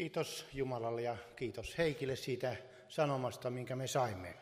Kiitos Jumalalle ja kiitos Heikille siitä sanomasta, minkä me saimme.